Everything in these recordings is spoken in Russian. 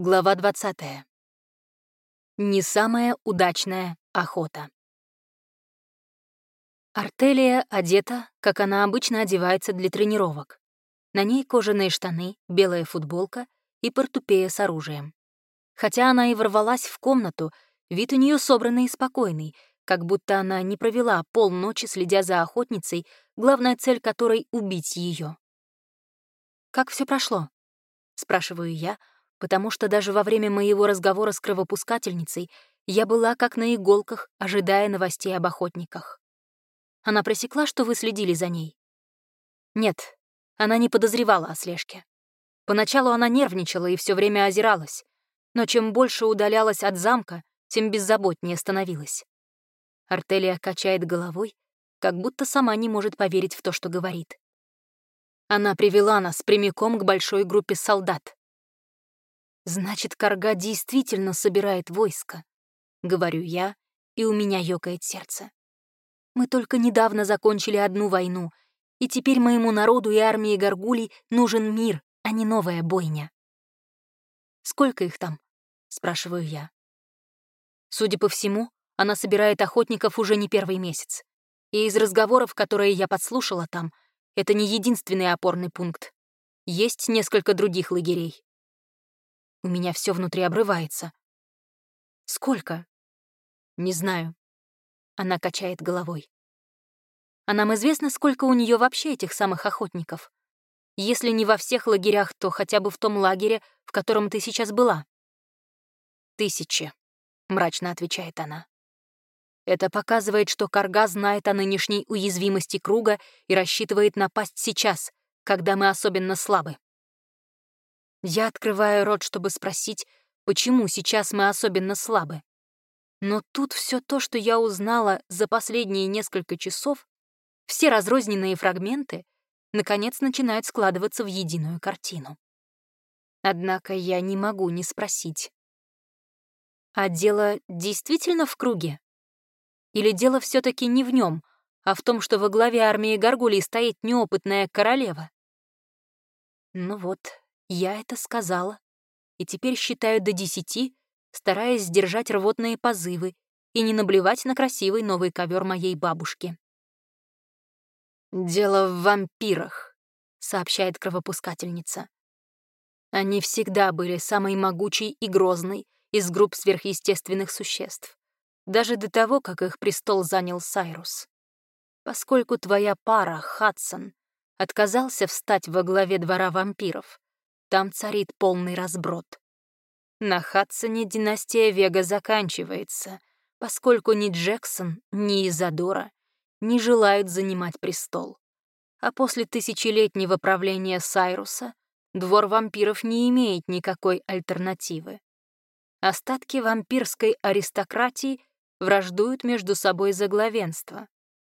Глава 20. Не самая удачная охота. Артелия одета, как она обычно одевается для тренировок. На ней кожаные штаны, белая футболка и портупея с оружием. Хотя она и ворвалась в комнату, вид у нее собранный и спокойный, как будто она не провела полночи, следя за охотницей, главная цель которой — убить ее. «Как все прошло?» — спрашиваю я, — потому что даже во время моего разговора с кровопускательницей я была как на иголках, ожидая новостей об охотниках. Она просекла, что вы следили за ней? Нет, она не подозревала о слежке. Поначалу она нервничала и все время озиралась, но чем больше удалялась от замка, тем беззаботнее становилась. Артелия качает головой, как будто сама не может поверить в то, что говорит. Она привела нас прямиком к большой группе солдат. Значит, Карга действительно собирает войско, говорю я, и у меня ёкает сердце. Мы только недавно закончили одну войну, и теперь моему народу и армии Гаргулей нужен мир, а не новая бойня. «Сколько их там?» — спрашиваю я. Судя по всему, она собирает охотников уже не первый месяц. И из разговоров, которые я подслушала там, это не единственный опорный пункт. Есть несколько других лагерей. У меня все внутри обрывается. Сколько? Не знаю. Она качает головой. А нам известно, сколько у нее вообще этих самых охотников. Если не во всех лагерях, то хотя бы в том лагере, в котором ты сейчас была. Тысячи, мрачно отвечает она. Это показывает, что Карга знает о нынешней уязвимости круга и рассчитывает напасть сейчас, когда мы особенно слабы. Я открываю рот, чтобы спросить, почему сейчас мы особенно слабы. Но тут все то, что я узнала за последние несколько часов, все разрозненные фрагменты, наконец начинают складываться в единую картину. Однако я не могу не спросить. А дело действительно в круге? Или дело все таки не в нем, а в том, что во главе армии Гаргулей стоит неопытная королева? Ну вот, я это сказала. И теперь считаю до десяти, стараясь сдержать рвотные позывы и не наблевать на красивый новый ковер моей бабушки. «Дело в вампирах», — сообщает кровопускательница. Они всегда были самой могучей и грозной из групп сверхъестественных существ, даже до того, как их престол занял Сайрус. Поскольку твоя пара, Хадсон, отказался встать во главе двора вампиров, там царит полный разброд. На Хадсоне династия Вега заканчивается, поскольку ни Джексон, ни Изадора не желают занимать престол. А после тысячелетнего правления Сайруса двор вампиров не имеет никакой альтернативы. Остатки вампирской аристократии враждуют между собой за главенство.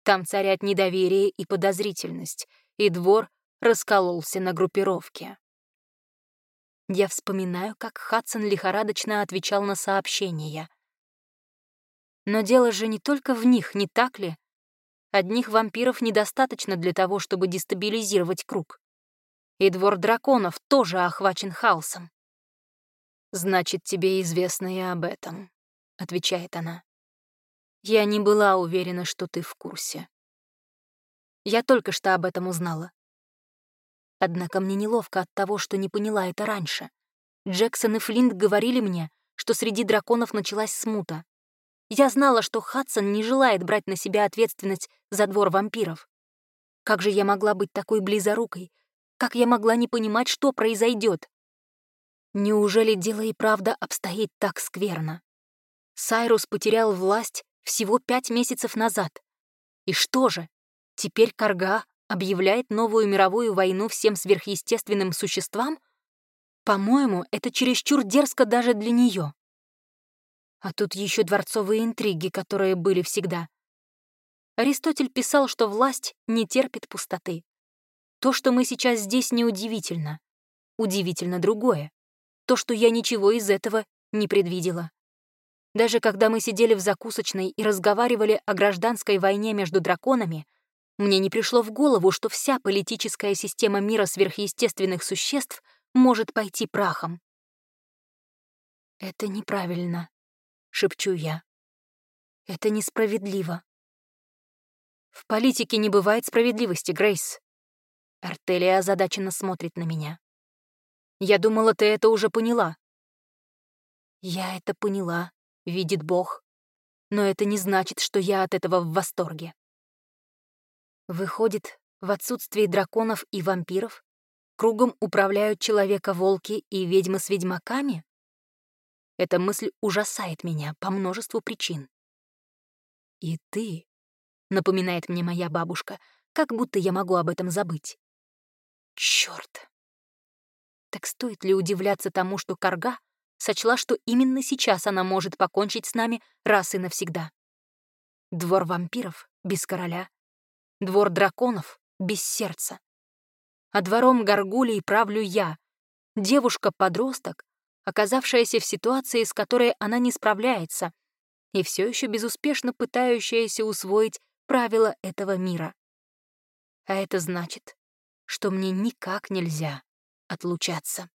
Там царят недоверие и подозрительность, и двор раскололся на группировки. Я вспоминаю, как Хадсон лихорадочно отвечал на сообщения. Но дело же не только в них, не так ли? Одних вампиров недостаточно для того, чтобы дестабилизировать круг. И двор драконов тоже охвачен хаосом. «Значит, тебе известно и об этом», — отвечает она. «Я не была уверена, что ты в курсе. Я только что об этом узнала. Однако мне неловко от того, что не поняла это раньше. Джексон и Флинт говорили мне, что среди драконов началась смута. Я знала, что Хадсон не желает брать на себя ответственность за двор вампиров. Как же я могла быть такой близорукой? Как я могла не понимать, что произойдет? Неужели дело и правда обстоит так скверно? Сайрус потерял власть всего пять месяцев назад. И что же, теперь Карга объявляет новую мировую войну всем сверхъестественным существам? По-моему, это чересчур дерзко даже для нее. А тут еще дворцовые интриги, которые были всегда. Аристотель писал, что власть не терпит пустоты. То, что мы сейчас здесь, неудивительно. Удивительно другое. То, что я ничего из этого не предвидела. Даже когда мы сидели в закусочной и разговаривали о гражданской войне между драконами — мне не пришло в голову, что вся политическая система мира сверхъестественных существ может пойти прахом. Это неправильно, шепчу я. Это несправедливо. В политике не бывает справедливости, Грейс. Артелия озадаченно смотрит на меня. Я думала, ты это уже поняла. Я это поняла, видит Бог. Но это не значит, что я от этого в восторге. Выходит, в отсутствии драконов и вампиров кругом управляют человека-волки и ведьмы с ведьмаками? Эта мысль ужасает меня по множеству причин. «И ты», — напоминает мне моя бабушка, как будто я могу об этом забыть. Чёрт! Так стоит ли удивляться тому, что Карга сочла, что именно сейчас она может покончить с нами раз и навсегда? Двор вампиров без короля, двор драконов без сердца. А двором горгулей правлю я, девушка-подросток, оказавшаяся в ситуации, с которой она не справляется, и все еще безуспешно пытающаяся усвоить правила этого мира. А это значит, что мне никак нельзя отлучаться.